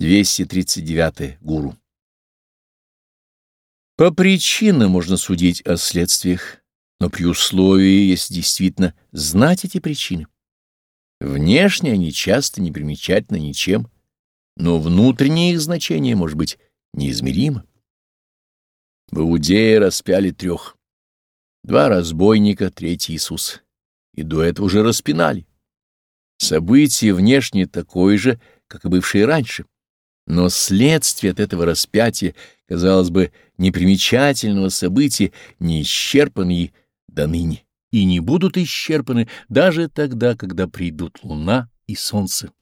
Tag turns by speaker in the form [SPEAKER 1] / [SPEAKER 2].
[SPEAKER 1] 239. Гуру. По причинам можно судить о следствиях, но при условии, если действительно знать эти причины. Внешне они часто не примечательны ничем, но внутреннее их значение может быть неизмеримо. В Иудее распяли трех. Два разбойника, третий Иисус. И до этого уже распинали. Событие внешне такое же, как и бывшее раньше. Но следствие от этого распятия, казалось бы, непримечательного события, не исчерпаны до ныне, и не будут исчерпаны даже тогда, когда придут луна и солнце.